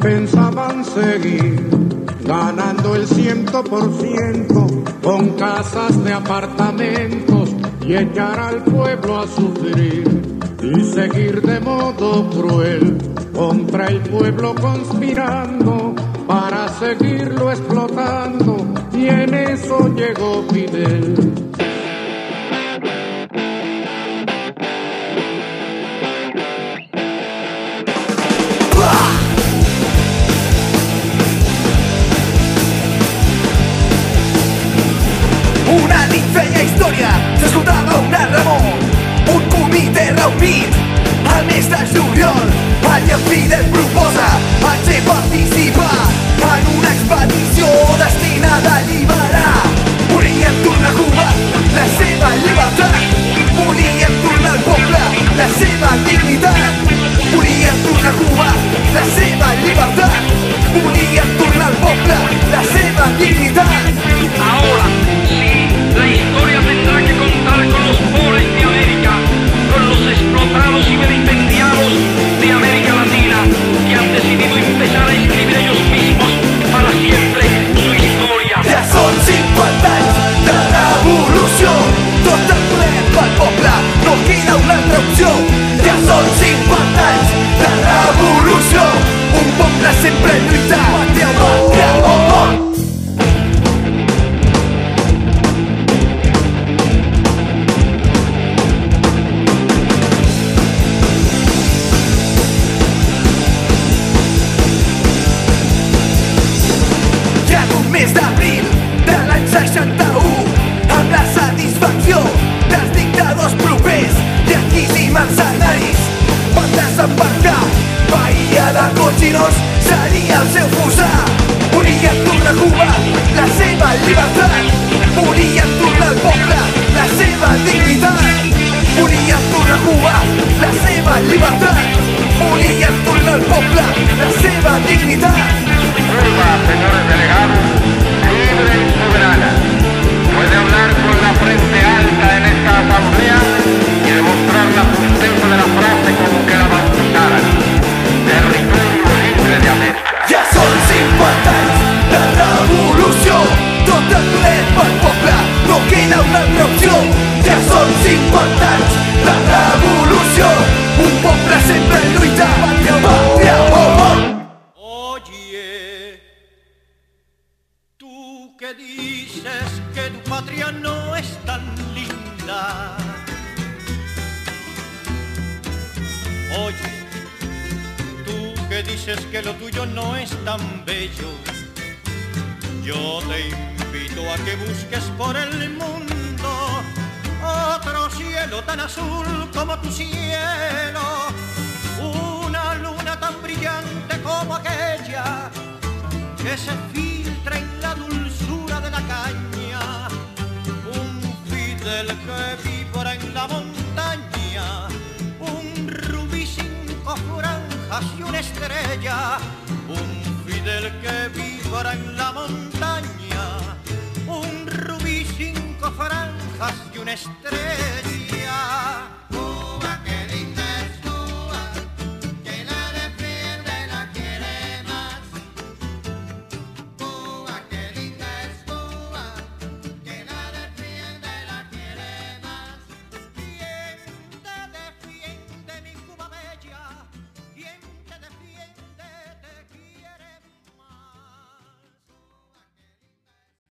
pensaban seguir ganando el ciento por ciento con casas de apartamentos y echar al pueblo a sufrir y seguir de modo cruel contra el pueblo conspirando para seguirlo explotando y en eso llegó Fidel. llepí, el mes d'Oriol, el llepí del Cochinos seria el seu fusar volien tornar a Cuba la seva llibertat. Volien tornar al poble la seva dignitat. Volien tornar a Cuba la seva llibertat. Volien tornar al poble la seva dignitat. Cuba, señores delegados, Oye, tú que dices que lo tuyo no es tan bello. Yo te invito a que busques por el mundo otro cielo tan azul como tu cielo una luna tan brillante como aquella que se un Fidel que vibra en la montaña, un rubí cinco franjas y una estrella.